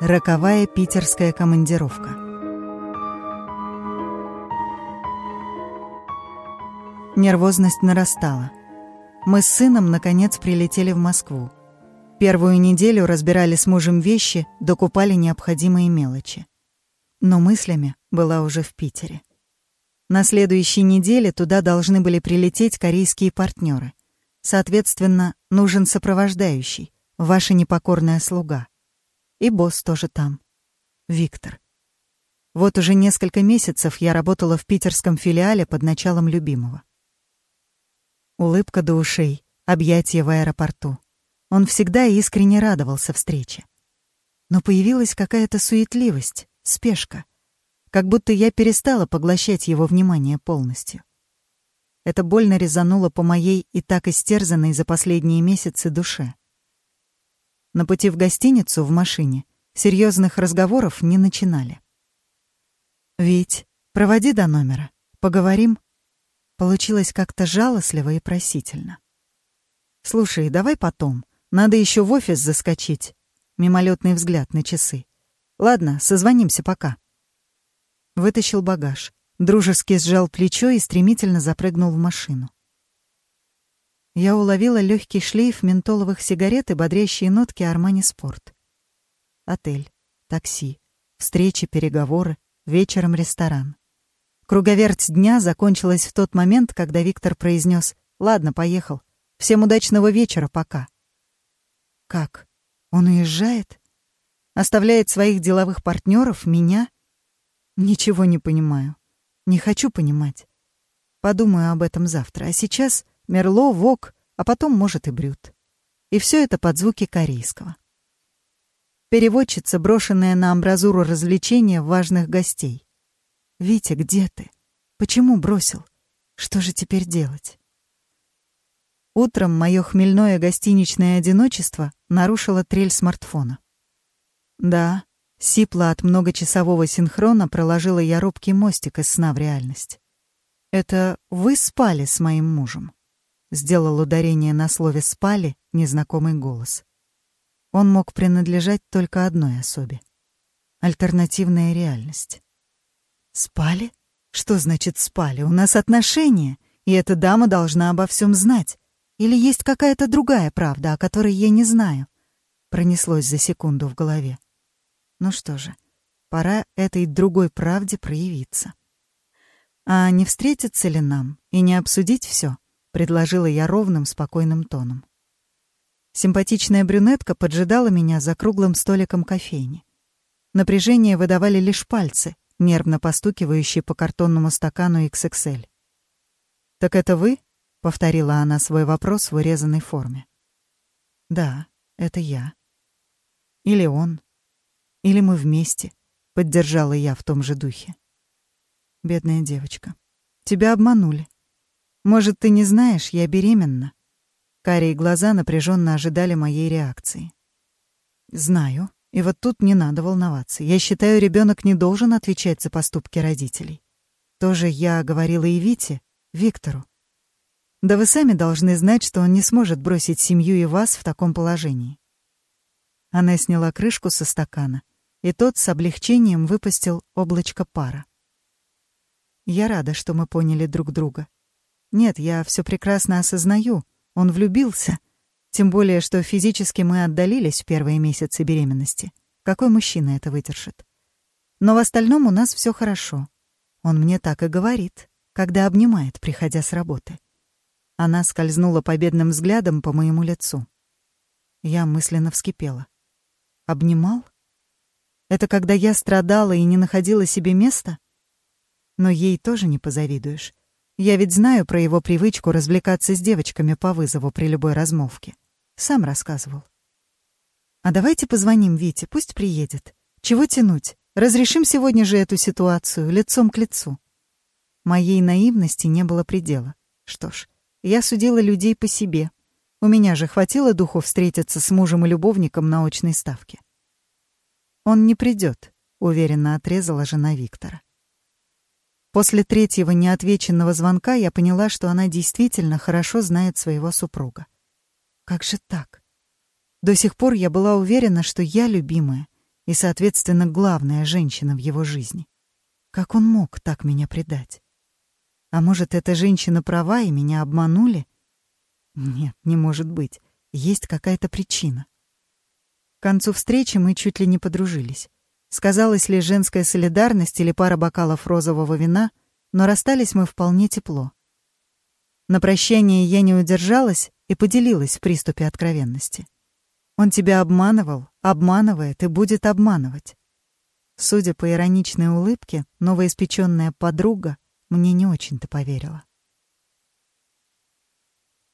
Роковая питерская командировка. Нервозность нарастала. Мы с сыном, наконец, прилетели в Москву. Первую неделю разбирали с мужем вещи, докупали необходимые мелочи. Но мыслями была уже в Питере. На следующей неделе туда должны были прилететь корейские партнеры. Соответственно, нужен сопровождающий, ваша непокорная слуга. И босс тоже там. Виктор. Вот уже несколько месяцев я работала в питерском филиале под началом любимого. Улыбка до ушей, объятия в аэропорту. Он всегда искренне радовался встрече. Но появилась какая-то суетливость, спешка. Как будто я перестала поглощать его внимание полностью. Это больно резануло по моей и так истерзанной за последние месяцы душе. На пути в гостиницу в машине серьезных разговоров не начинали. «Вить, проводи до номера. Поговорим?» Получилось как-то жалостливо и просительно. «Слушай, давай потом. Надо еще в офис заскочить». Мимолетный взгляд на часы. «Ладно, созвонимся пока». Вытащил багаж, дружески сжал плечо и стремительно запрыгнул в машину. Я уловила легкий шлейф ментоловых сигарет и бодрящие нотки Армани Спорт. Отель, такси, встречи, переговоры, вечером ресторан. Круговерть дня закончилась в тот момент, когда Виктор произнес «Ладно, поехал. Всем удачного вечера, пока». Как? Он уезжает? Оставляет своих деловых партнеров, меня? Ничего не понимаю. Не хочу понимать. Подумаю об этом завтра. А сейчас Мерло, Вок, а потом, может, и Брют. И все это под звуки корейского. Переводчица, брошенная на амбразуру развлечения важных гостей. «Витя, где ты? Почему бросил? Что же теперь делать?» Утром мое хмельное гостиничное одиночество нарушило трель смартфона. Да, сипло от многочасового синхрона проложила я робкий мостик из сна в реальность. «Это вы спали с моим мужем?» Сделал ударение на слове «спали» незнакомый голос. Он мог принадлежать только одной особе. Альтернативная реальность. «Спали? Что значит спали? У нас отношения, и эта дама должна обо всем знать. Или есть какая-то другая правда, о которой я не знаю?» Пронеслось за секунду в голове. Ну что же, пора этой другой правде проявиться. А не встретиться ли нам и не обсудить все? — предложила я ровным, спокойным тоном. Симпатичная брюнетка поджидала меня за круглым столиком кофейни. Напряжение выдавали лишь пальцы, нервно постукивающие по картонному стакану XXL. «Так это вы?» — повторила она свой вопрос в урезанной форме. «Да, это я. Или он. Или мы вместе», — поддержала я в том же духе. «Бедная девочка. Тебя обманули. Может, ты не знаешь, я беременна?» Карие глаза напряженно ожидали моей реакции. «Знаю. И вот тут не надо волноваться. Я считаю, ребенок не должен отвечать за поступки родителей. Тоже я говорила и Вите, Виктору. Да вы сами должны знать, что он не сможет бросить семью и вас в таком положении». Она сняла крышку со стакана, и тот с облегчением выпустил облачко пара. «Я рада, что мы поняли друг друга», нет, я все прекрасно осознаю. Он влюбился. Тем более, что физически мы отдалились в первые месяцы беременности. Какой мужчина это выдержит? Но в остальном у нас все хорошо. Он мне так и говорит, когда обнимает, приходя с работы. Она скользнула победным взглядом по моему лицу. Я мысленно вскипела. Обнимал? Это когда я страдала и не находила себе места? Но ей тоже не позавидуешь. Я ведь знаю про его привычку развлекаться с девочками по вызову при любой размолвке. Сам рассказывал. А давайте позвоним Вите, пусть приедет. Чего тянуть? Разрешим сегодня же эту ситуацию лицом к лицу. Моей наивности не было предела. Что ж, я судила людей по себе. У меня же хватило духу встретиться с мужем и любовником на очной ставке. Он не придет, уверенно отрезала жена Виктора. После третьего неотвеченного звонка я поняла, что она действительно хорошо знает своего супруга. Как же так? До сих пор я была уверена, что я любимая, и, соответственно, главная женщина в его жизни. Как он мог так меня предать? А может, эта женщина права и меня обманули? Нет, не может быть. Есть какая-то причина. К концу встречи мы чуть ли не подружились. Сказалась ли женская солидарность или пара бокалов розового вина, но расстались мы вполне тепло. На прощание я не удержалась и поделилась в приступе откровенности. Он тебя обманывал, обманывает и будет обманывать. Судя по ироничной улыбке, новоиспеченная подруга мне не очень-то поверила.